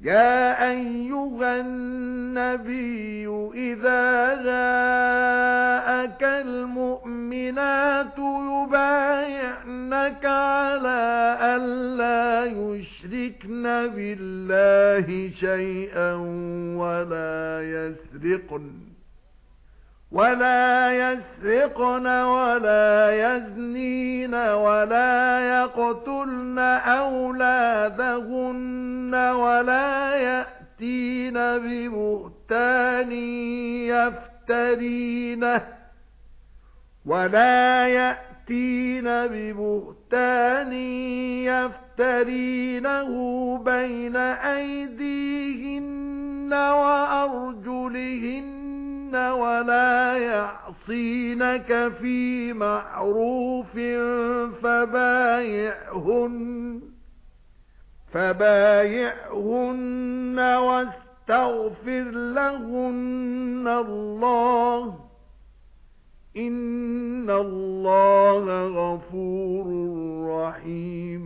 يا ايها النبي اذا جاءك المؤمنات يبايعنك على الا يشركن بالله شيئا ولا يسرقن وَلَا يَسْرِقْنَ وَلَا يَزْنِينَ وَلَا يَقْتُلْنَ أَوْلَادَهُنَّ وَلَا يَأْتِينَ بِبُهْتَانٍ يَفْتَرِينَهُ وَلَا يَأْتِينَ بِبُهْتَانٍ يَفْتَرِينَهُ بَيْنَ أَيْدِيهِنَّ وَأَرْجُلِهِنَّ وَلَا يَعْصِينَكَ فِي مَعْرُوفٍ فَبَايِعْهُنَّ فَبَايِعْهُنَّ وَاسْتَغْفِرْ لَهُنَّ اللَّهَ. إِنَّ اللَّهَ غَفُورٌ رَّحِيمٌ.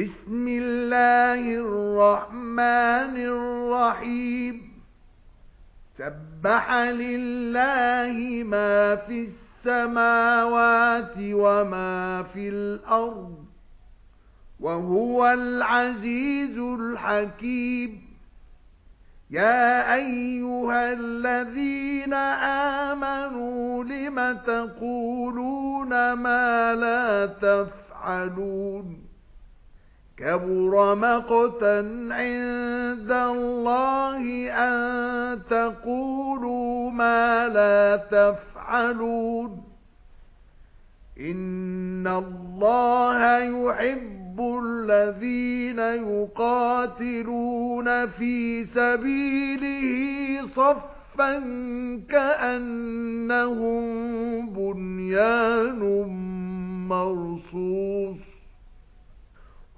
بِسْمِ اللَّهِ الرَّحْمَنِ الرَّحِيمِ. سَبَّحَ لِلَّهِ مَا فِي السَّمَاوَاتِ وَمَا فِي الْأَرْضِ وَهُوَ الْعَزِيزُ الْحَكِيمُ. يَا أَيُّهَا الَّذِينَ آمَنُوا لِمَ تَقُولُونَ مَا لَا تَفْعَلُونَ؟ كَبُرَ مَقْتًا عِندَ اللَّهِ أَن تَقُولُوا مَا لَا تَفْعَلُونَ. إِنَّ اللَّهَ يُحِبُّ الَّذِينَ يُقَاتِلُونَ فِي سَبِيلِهِ صَفًّا كَأَنَّهُم بُنْيَانٌ مَّرْصُوصٌ.